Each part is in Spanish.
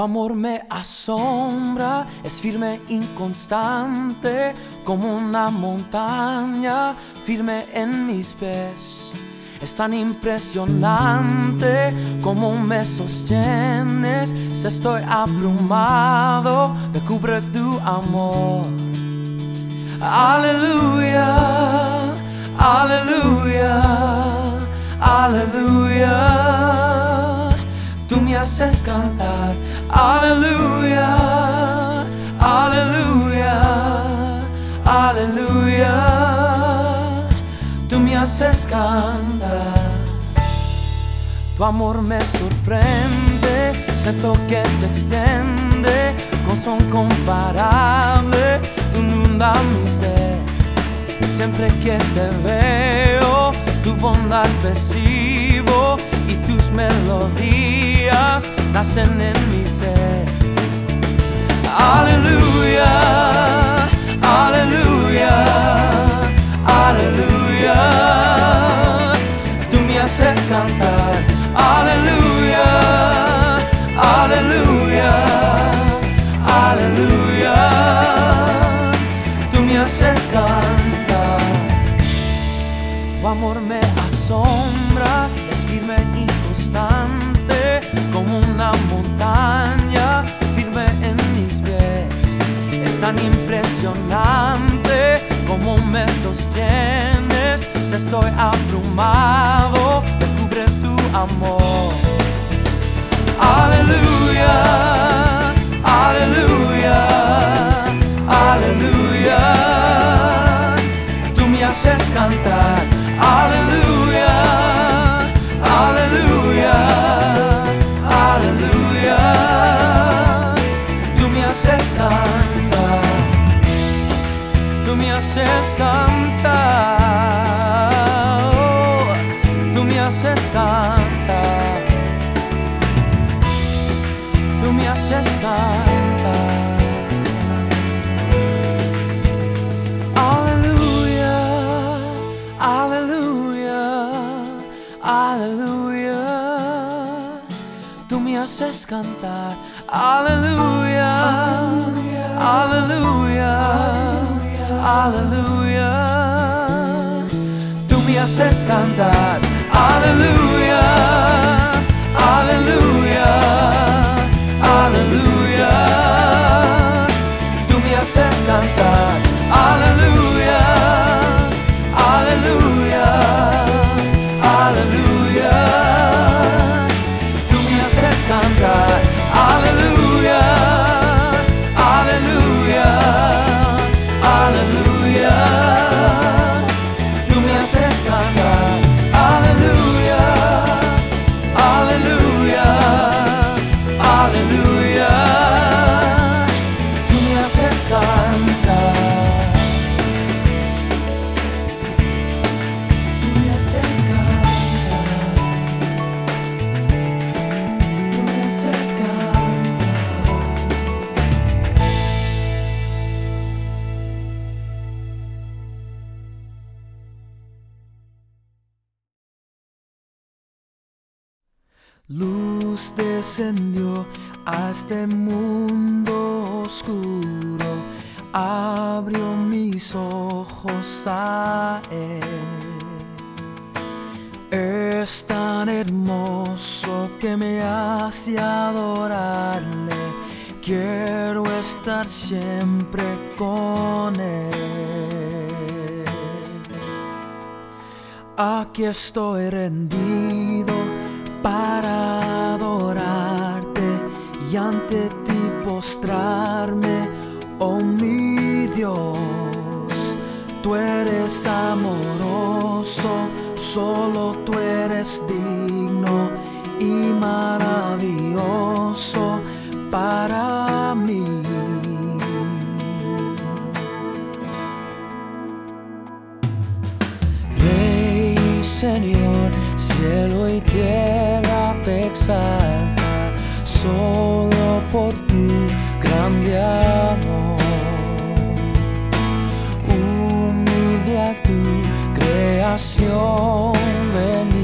Tu amor me asombra, es firme, inconstante, como una montaña, firme en mis pies. Es tan impresionante como me sostienes, si estoy abrumado, me cubre tu amor. Aleluya, aleluya, aleluya. Tú me haces cantar, aleluya, aleluya, aleluya. Tú me haces cantar. Tu amor me sorprende, siento que se extiende, gozo incomparable, inunda mi ser. Siempre que te veo, tu bondad percibo y tus melodías nacen en mi ser. Aleluya, aleluya, aleluya. Tú me haces cantar, aleluya, aleluya, aleluya. Tú me haces cantar. Tu amor me asombra, tan impresionante como me sostienes, si estoy abrumado, me cubre tu amor. Aleluya, cantar. Aleluya, aleluya, aleluya. Tú me haces cantar. Aleluya, Luz descendió a este mundo oscuro, abrió mis ojos a él. Es tan hermoso que me hace adorarle, quiero estar siempre con él. Aquí estoy rendido para adorarte y ante ti postrarme, oh mi Dios. Tú eres amoroso, solo tú eres digno y maravilloso para mí. Señor, cielo y tierra exalta solo por tu grande amor. Humilde a tu creación, venir.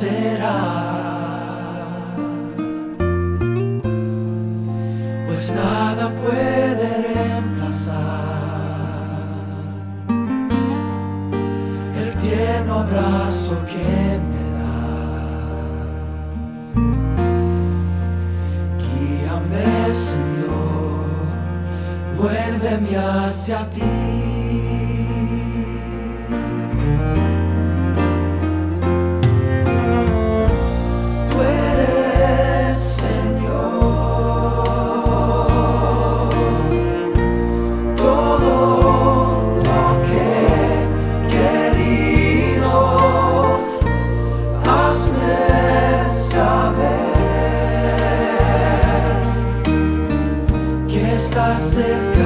será. Pues nada puede reemplazar el tierno abrazo que me das. Guíame, Señor, vuélveme hacia ti. saber que está cerca.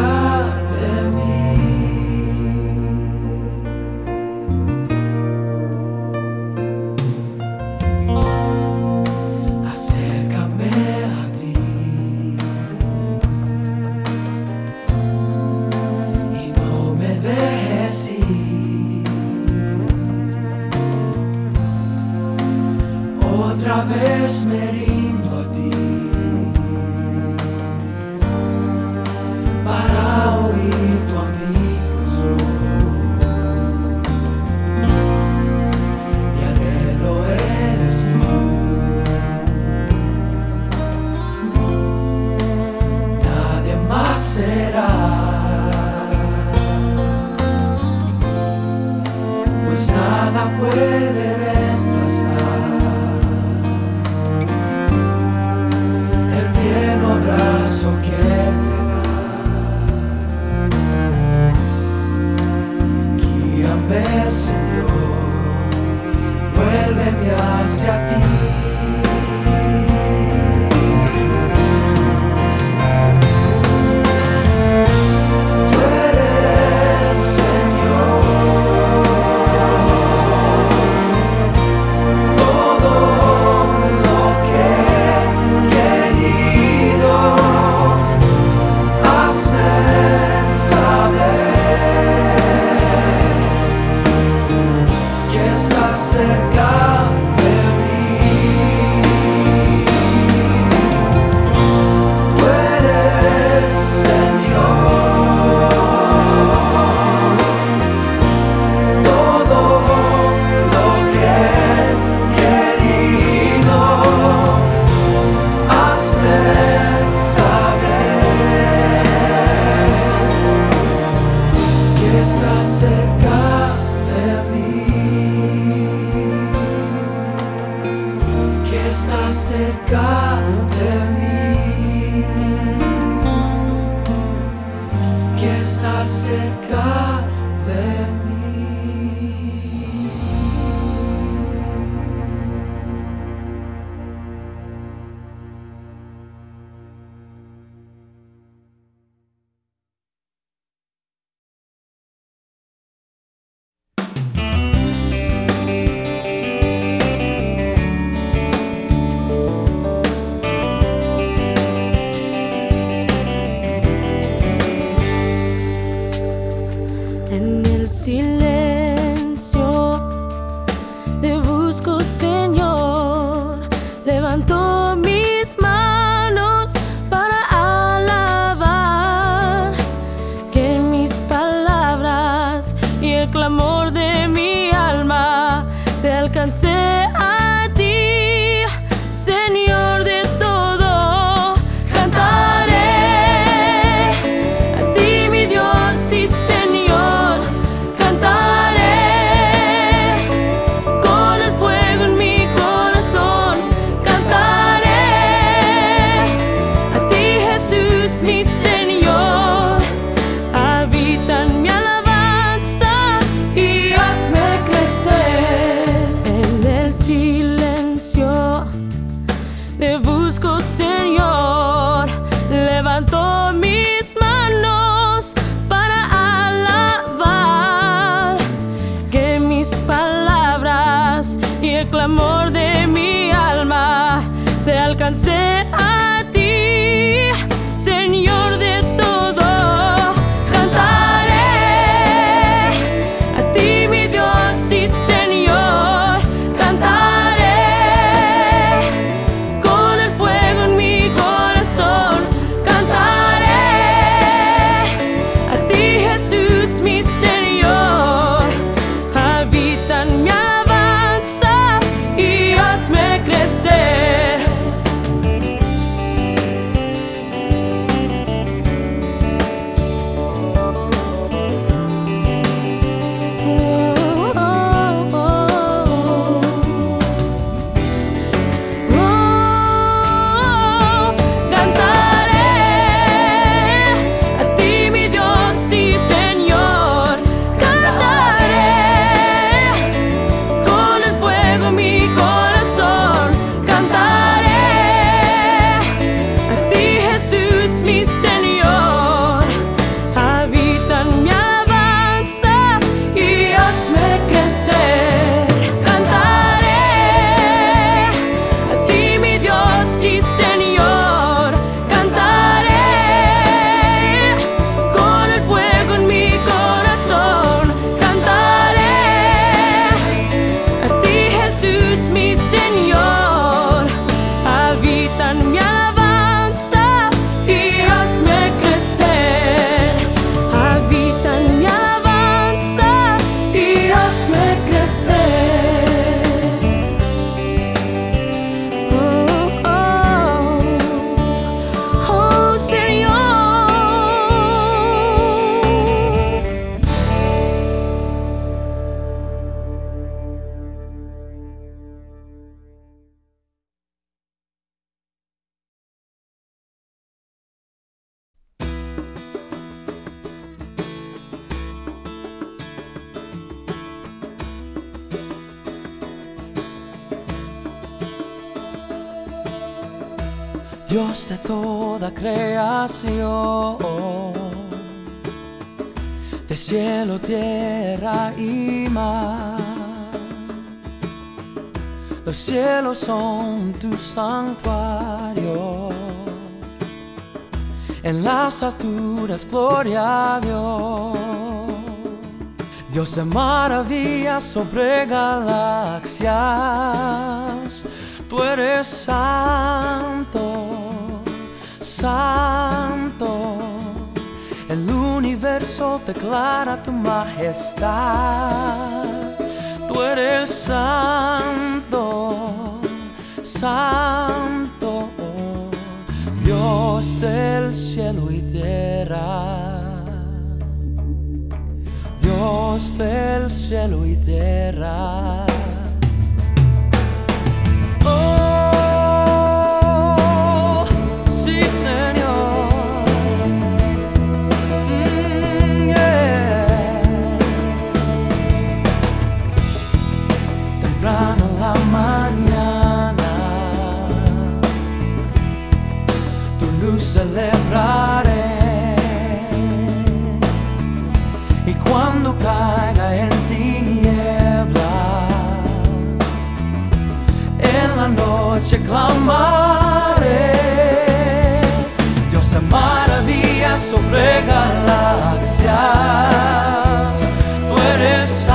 Dios de toda creación, de cielo, tierra y mar. Los cielos son tu santuario, en las alturas gloria a Dios. Dios de maravillas sobre galaxias, tú eres santo, santo. El universo declara tu majestad, tú eres santo, santo. Dios del cielo y tierra. Dios del cielo y tierra. Noche clamaré. Dios de maravillas sobre galaxias, tú eres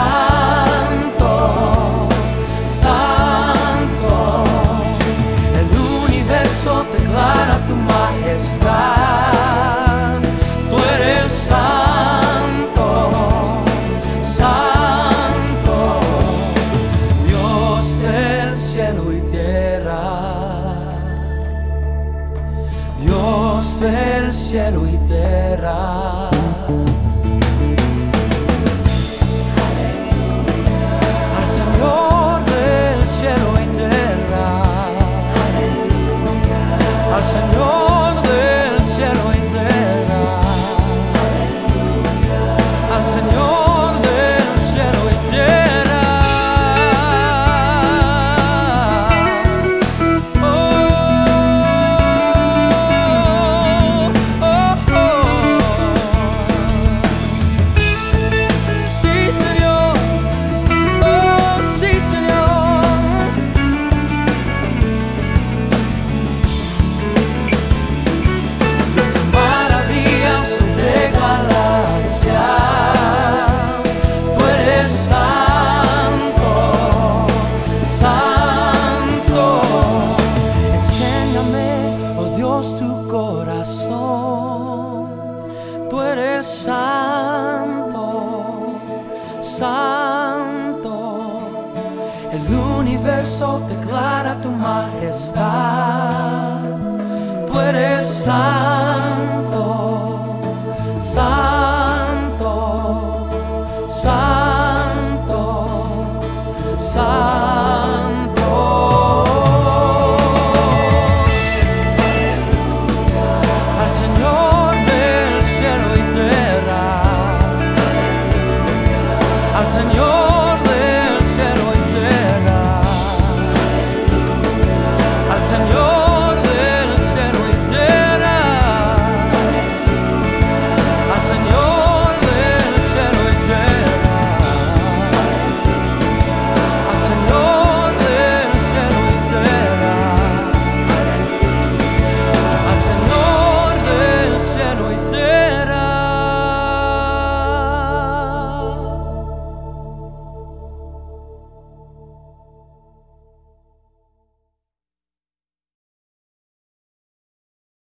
side.